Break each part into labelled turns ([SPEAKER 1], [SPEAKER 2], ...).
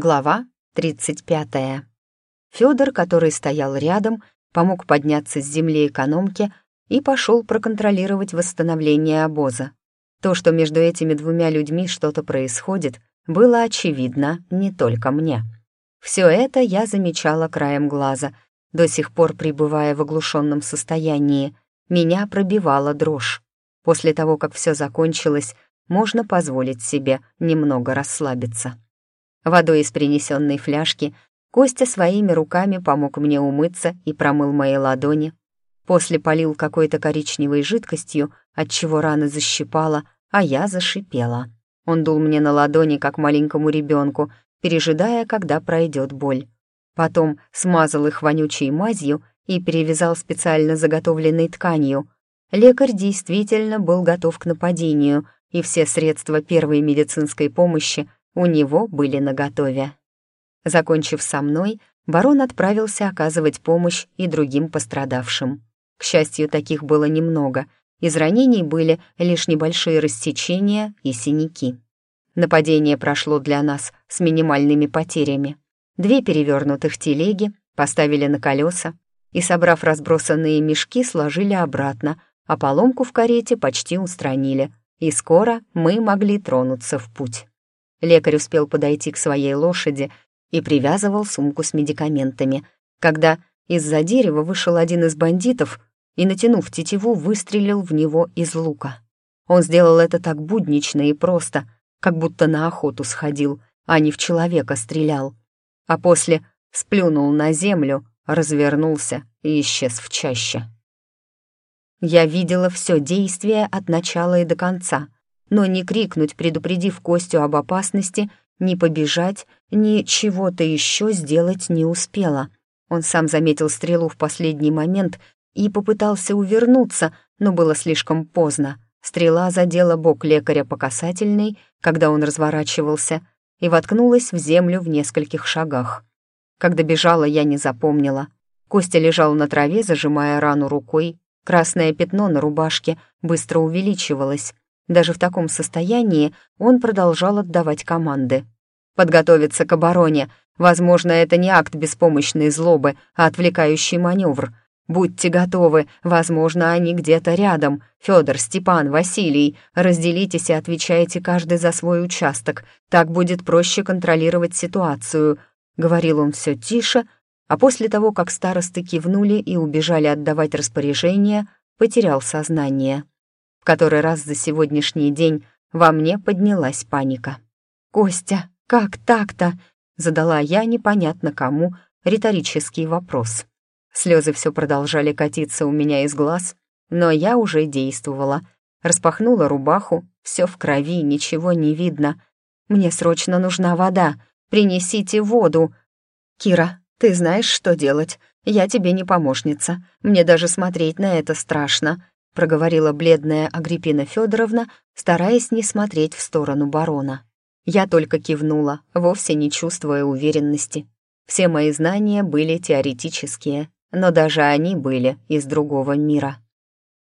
[SPEAKER 1] Глава 35. Федор, который стоял рядом, помог подняться с земли экономке и пошел проконтролировать восстановление обоза. То, что между этими двумя людьми что-то происходит, было очевидно не только мне. Все это я замечала краем глаза, до сих пор пребывая в оглушенном состоянии. Меня пробивала дрожь. После того, как все закончилось, можно позволить себе немного расслабиться. Водой из принесенной фляжки Костя своими руками помог мне умыться и промыл мои ладони. После полил какой-то коричневой жидкостью, отчего раны защипала, а я зашипела. Он дул мне на ладони, как маленькому ребенку, пережидая, когда пройдет боль. Потом смазал их вонючей мазью и перевязал специально заготовленной тканью. Лекарь действительно был готов к нападению, и все средства первой медицинской помощи у него были наготове. Закончив со мной, барон отправился оказывать помощь и другим пострадавшим. К счастью, таких было немного. Из ранений были лишь небольшие рассечения и синяки. Нападение прошло для нас с минимальными потерями. Две перевернутых телеги поставили на колеса и, собрав разбросанные мешки, сложили обратно, а поломку в карете почти устранили, и скоро мы могли тронуться в путь. Лекарь успел подойти к своей лошади и привязывал сумку с медикаментами, когда из-за дерева вышел один из бандитов и, натянув тетиву, выстрелил в него из лука. Он сделал это так буднично и просто, как будто на охоту сходил, а не в человека стрелял. А после сплюнул на землю, развернулся и исчез в чаще. Я видела все действие от начала и до конца — но ни крикнуть, предупредив Костю об опасности, ни побежать, ни чего-то еще сделать не успела. Он сам заметил стрелу в последний момент и попытался увернуться, но было слишком поздно. Стрела задела бок лекаря по касательной, когда он разворачивался, и воткнулась в землю в нескольких шагах. Когда бежала, я не запомнила. Костя лежал на траве, зажимая рану рукой. Красное пятно на рубашке быстро увеличивалось. Даже в таком состоянии он продолжал отдавать команды. «Подготовиться к обороне. Возможно, это не акт беспомощной злобы, а отвлекающий маневр. Будьте готовы, возможно, они где-то рядом. Федор, Степан, Василий, разделитесь и отвечайте каждый за свой участок. Так будет проще контролировать ситуацию», — говорил он все тише, а после того, как старосты кивнули и убежали отдавать распоряжение, потерял сознание который раз за сегодняшний день во мне поднялась паника. «Костя, как так-то?» — задала я непонятно кому риторический вопрос. Слезы все продолжали катиться у меня из глаз, но я уже действовала. Распахнула рубаху, все в крови, ничего не видно. «Мне срочно нужна вода. Принесите воду!» «Кира, ты знаешь, что делать. Я тебе не помощница. Мне даже смотреть на это страшно проговорила бледная Агриппина Федоровна, стараясь не смотреть в сторону барона. Я только кивнула, вовсе не чувствуя уверенности. Все мои знания были теоретические, но даже они были из другого мира.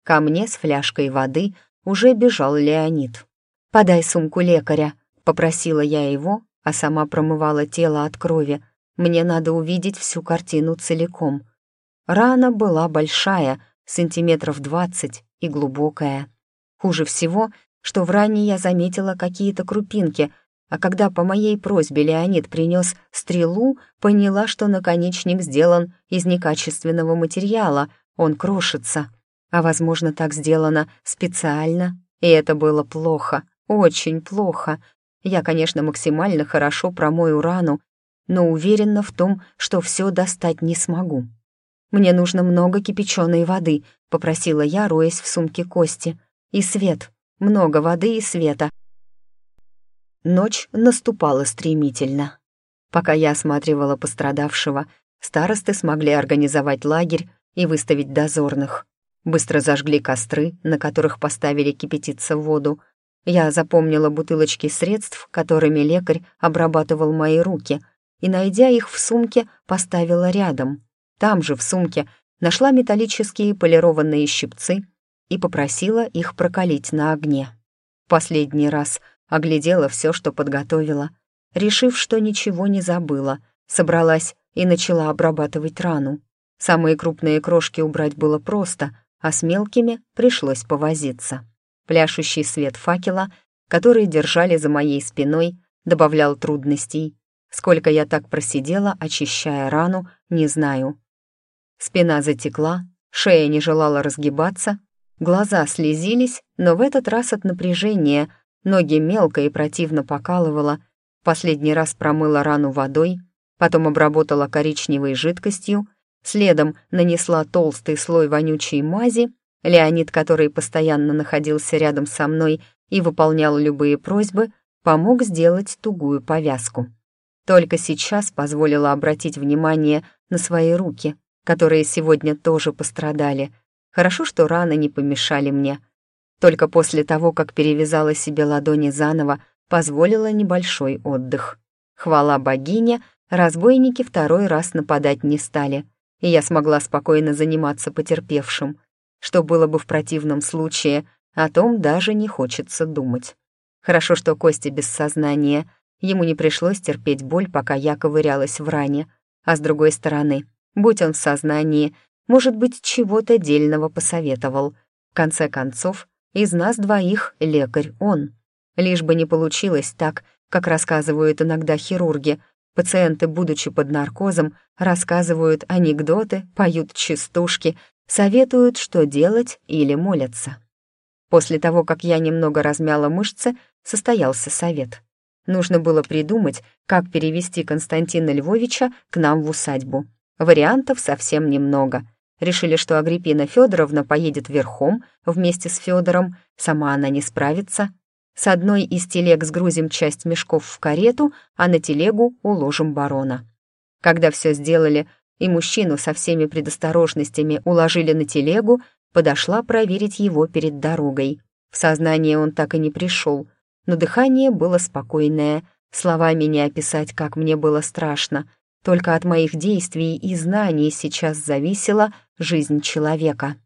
[SPEAKER 1] Ко мне с фляжкой воды уже бежал Леонид. «Подай сумку лекаря», — попросила я его, а сама промывала тело от крови. Мне надо увидеть всю картину целиком. Рана была большая — сантиметров двадцать и глубокая. Хуже всего, что в ране я заметила какие-то крупинки, а когда по моей просьбе Леонид принес стрелу, поняла, что наконечник сделан из некачественного материала, он крошится. А, возможно, так сделано специально, и это было плохо, очень плохо. Я, конечно, максимально хорошо промою рану, но уверена в том, что все достать не смогу. «Мне нужно много кипяченой воды», — попросила я, роясь в сумке Кости. «И свет. Много воды и света». Ночь наступала стремительно. Пока я осматривала пострадавшего, старосты смогли организовать лагерь и выставить дозорных. Быстро зажгли костры, на которых поставили кипятиться воду. Я запомнила бутылочки средств, которыми лекарь обрабатывал мои руки, и, найдя их в сумке, поставила рядом. Там же, в сумке, нашла металлические полированные щипцы и попросила их прокалить на огне. Последний раз оглядела все, что подготовила. решив, что ничего не забыла, собралась и начала обрабатывать рану. Самые крупные крошки убрать было просто, а с мелкими пришлось повозиться. Пляшущий свет факела, который держали за моей спиной, добавлял трудностей. Сколько я так просидела, очищая рану, не знаю. Спина затекла, шея не желала разгибаться, глаза слезились, но в этот раз от напряжения ноги мелко и противно покалывало. Последний раз промыла рану водой, потом обработала коричневой жидкостью, следом нанесла толстый слой вонючей мази. Леонид, который постоянно находился рядом со мной и выполнял любые просьбы, помог сделать тугую повязку. Только сейчас позволила обратить внимание на свои руки, которые сегодня тоже пострадали. Хорошо, что раны не помешали мне. Только после того, как перевязала себе ладони заново, позволила небольшой отдых. Хвала богине, разбойники второй раз нападать не стали, и я смогла спокойно заниматься потерпевшим. Что было бы в противном случае, о том даже не хочется думать. Хорошо, что Костя без сознания, ему не пришлось терпеть боль, пока я ковырялась в ране, а с другой стороны, Будь он в сознании, может быть, чего-то дельного посоветовал. В конце концов, из нас двоих лекарь он. Лишь бы не получилось так, как рассказывают иногда хирурги. Пациенты, будучи под наркозом, рассказывают анекдоты, поют частушки, советуют, что делать или молятся. После того, как я немного размяла мышцы, состоялся совет. Нужно было придумать, как перевести Константина Львовича к нам в усадьбу. Вариантов совсем немного. Решили, что Агриппина Федоровна поедет верхом вместе с Федором, сама она не справится. С одной из телег сгрузим часть мешков в карету, а на телегу уложим барона. Когда все сделали и мужчину со всеми предосторожностями уложили на телегу, подошла проверить его перед дорогой. В сознание он так и не пришел, но дыхание было спокойное, словами не описать, как мне было страшно — только от моих действий и знаний сейчас зависела жизнь человека.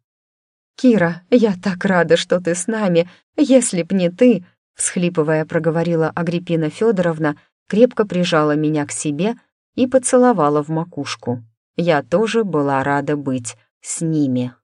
[SPEAKER 1] «Кира, я так рада, что ты с нами. Если б не ты...» всхлипывая, проговорила Агриппина Федоровна, крепко прижала меня к себе и поцеловала в макушку. Я тоже была рада быть с ними.